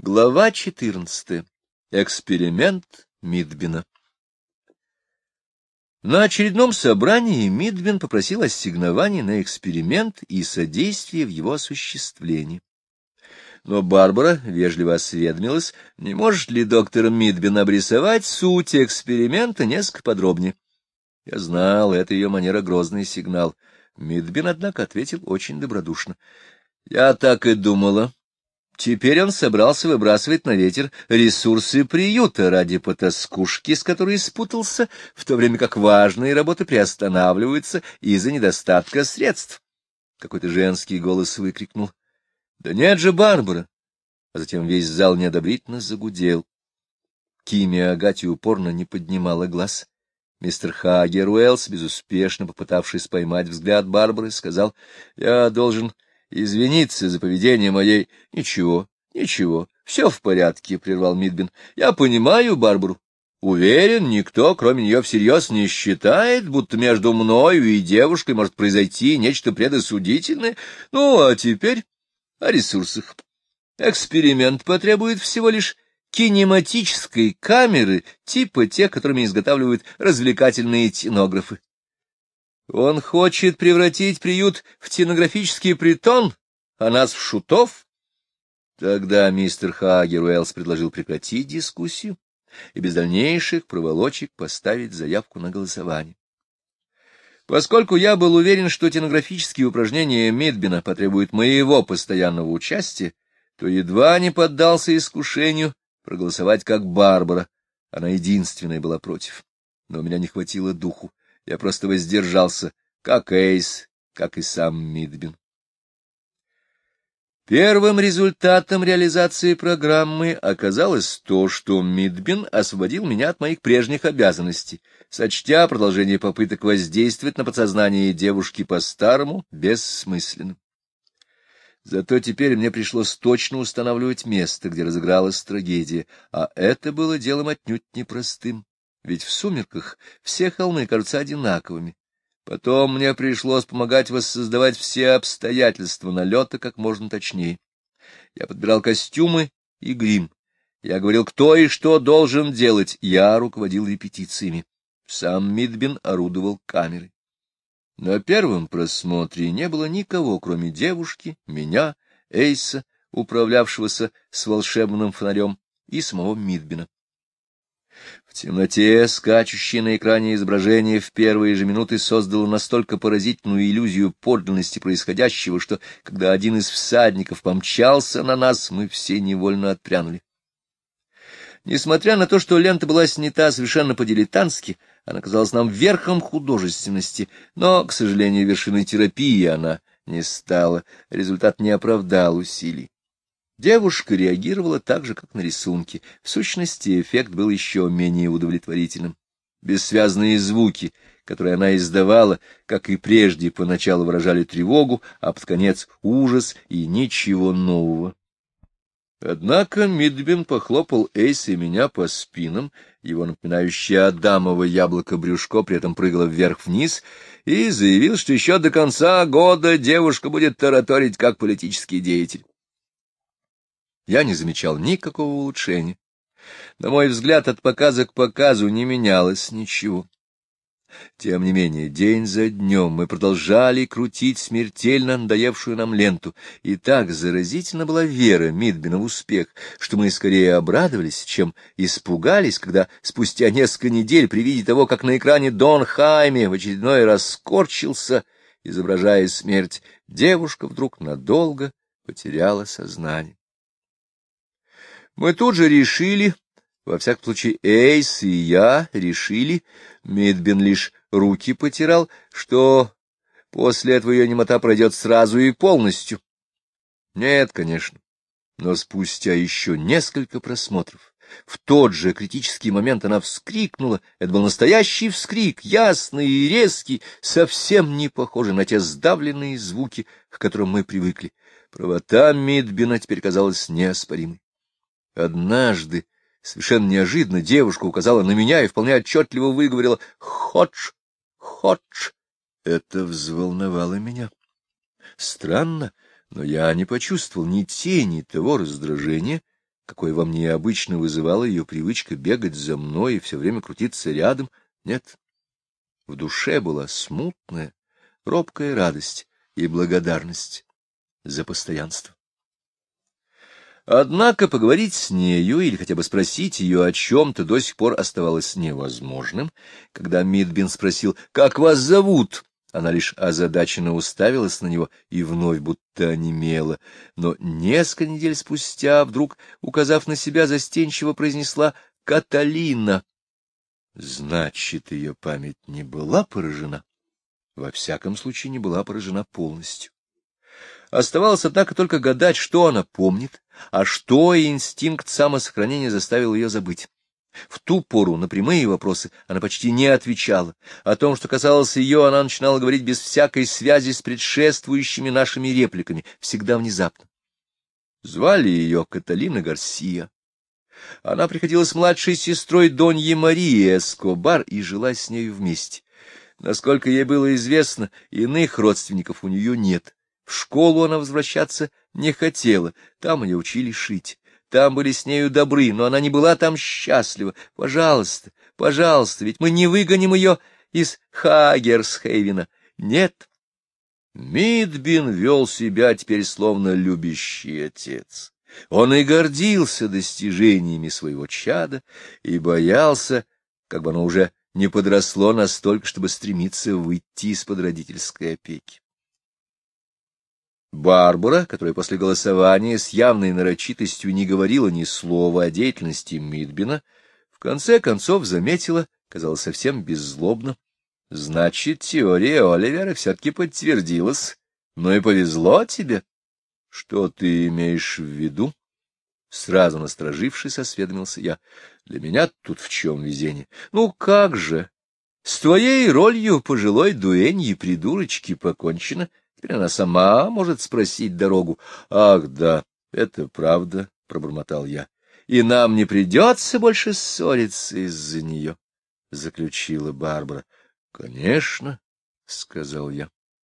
Глава 14. Эксперимент Мидбина. На очередном собрании Мидбин попросил ассигнований на эксперимент и содействие в его осуществлении. Но Барбара вежливо осведомилась, не может ли доктор Мидбин обрисовать суть эксперимента несколько подробнее. Я знал, это ее манера грозный сигнал. Мидбин, однако, ответил очень добродушно. — Я так и думала. Теперь он собрался выбрасывать на ветер ресурсы приюта ради потаскушки, с которой спутался, в то время как важные работы приостанавливаются из-за недостатка средств. Какой-то женский голос выкрикнул. — Да нет же, Барбара! А затем весь зал неодобрительно загудел. Кими Агати упорно не поднимала глаз. Мистер Хагер Уэллс, безуспешно попытавшись поймать взгляд Барбары, сказал, — Я должен извиниться за поведение моей... — Ничего, ничего, все в порядке, — прервал Мидбин. — Я понимаю Барбару. Уверен, никто, кроме нее, всерьез не считает, будто между мною и девушкой может произойти нечто предосудительное. Ну, а теперь о ресурсах. Эксперимент потребует всего лишь кинематической камеры, типа тех, которыми изготавливают развлекательные тинографы. Он хочет превратить приют в тенографический притон, а нас в шутов? Тогда мистер Хагер Уэллс предложил прекратить дискуссию и без дальнейших проволочек поставить заявку на голосование. Поскольку я был уверен, что тенографические упражнения Мидбина потребуют моего постоянного участия, то едва не поддался искушению проголосовать как Барбара. Она единственная была против. Но у меня не хватило духу. Я просто воздержался, как Эйс, как и сам Мидбин. Первым результатом реализации программы оказалось то, что Мидбин освободил меня от моих прежних обязанностей, сочтя продолжение попыток воздействовать на подсознание девушки по-старому бессмысленным. Зато теперь мне пришлось точно устанавливать место, где разыгралась трагедия, а это было делом отнюдь непростым ведь в сумерках все холмы кажутся одинаковыми. Потом мне пришлось помогать воссоздавать все обстоятельства налета как можно точнее. Я подбирал костюмы и грим. Я говорил, кто и что должен делать. Я руководил репетициями. Сам Мидбин орудовал камерой. На первом просмотре не было никого, кроме девушки, меня, Эйса, управлявшегося с волшебным фонарем, и самого Мидбина. В темноте, скачущее на экране изображение в первые же минуты создало настолько поразительную иллюзию подлинности происходящего, что, когда один из всадников помчался на нас, мы все невольно отпрянули. Несмотря на то, что лента была снята совершенно по-дилетантски, она казалась нам верхом художественности, но, к сожалению, вершиной терапии она не стала, результат не оправдал усилий. Девушка реагировала так же, как на рисунке. В сущности, эффект был еще менее удовлетворительным. Бессвязные звуки, которые она издавала, как и прежде, поначалу выражали тревогу, а под конец — ужас и ничего нового. Однако Мидбин похлопал Эйса и меня по спинам, его напоминающее Адамово яблоко брюшко при этом прыгало вверх-вниз, и заявил, что еще до конца года девушка будет тараторить как политический деятель я не замечал никакого улучшения. На мой взгляд, от показа к показу не менялось ничего. Тем не менее, день за днем мы продолжали крутить смертельно надоевшую нам ленту, и так заразительно была вера Мидбина в успех, что мы скорее обрадовались, чем испугались, когда спустя несколько недель при виде того, как на экране Дон Хайме в очередной раз скорчился, изображая смерть, девушка вдруг надолго потеряла сознание. Мы тут же решили, во всяком случае Эйс и я решили, Мидбин лишь руки потирал, что после этого ее немота пройдет сразу и полностью. Нет, конечно, но спустя еще несколько просмотров, в тот же критический момент она вскрикнула. Это был настоящий вскрик, ясный и резкий, совсем не похожий на те сдавленные звуки, к которым мы привыкли. Правота Мидбина теперь казалась неоспоримой. Однажды, совершенно неожиданно, девушка указала на меня и вполне отчетливо выговорила «Ходж! Ходж!» Это взволновало меня. Странно, но я не почувствовал ни тени того раздражения, какой во мне обычно вызывала ее привычка бегать за мной и все время крутиться рядом. Нет, в душе была смутная, робкая радость и благодарность за постоянство. Однако поговорить с нею или хотя бы спросить ее о чем-то до сих пор оставалось невозможным. Когда Мидбин спросил «Как вас зовут?», она лишь озадаченно уставилась на него и вновь будто онемела, но несколько недель спустя, вдруг, указав на себя, застенчиво произнесла «Каталина». Значит, ее память не была поражена. Во всяком случае, не была поражена полностью. Оставалось, однако, только гадать, что она помнит, а что инстинкт самосохранения заставил ее забыть. В ту пору на прямые вопросы она почти не отвечала. О том, что касалось ее, она начинала говорить без всякой связи с предшествующими нашими репликами, всегда внезапно. Звали ее Каталина Гарсия. Она приходила с младшей сестрой Доньи Марии Эскобар и жила с нею вместе. Насколько ей было известно, иных родственников у нее нет. В школу она возвращаться не хотела, там ее учили шить. Там были с нею добры, но она не была там счастлива. Пожалуйста, пожалуйста, ведь мы не выгоним ее из Хагерсхейвена. Нет. Мидбин вел себя теперь словно любящий отец. Он и гордился достижениями своего чада и боялся, как бы оно уже не подросло настолько, чтобы стремиться выйти из-под родительской опеки. Барбара, которая после голосования с явной нарочитостью не говорила ни слова о деятельности Мидбина, в конце концов заметила, казалось совсем беззлобно, значит, теория Оливера все-таки подтвердилась. Ну и повезло тебе. Что ты имеешь в виду? Сразу насторожившись, осведомился я. Для меня тут в чем везение? Ну как же? С твоей ролью пожилой дуэньи придурочки покончено. Теперь она сама может спросить дорогу. — Ах, да, это правда, — пробормотал я. — И нам не придется больше ссориться из-за нее, — заключила Барбара. — Конечно, — сказал я.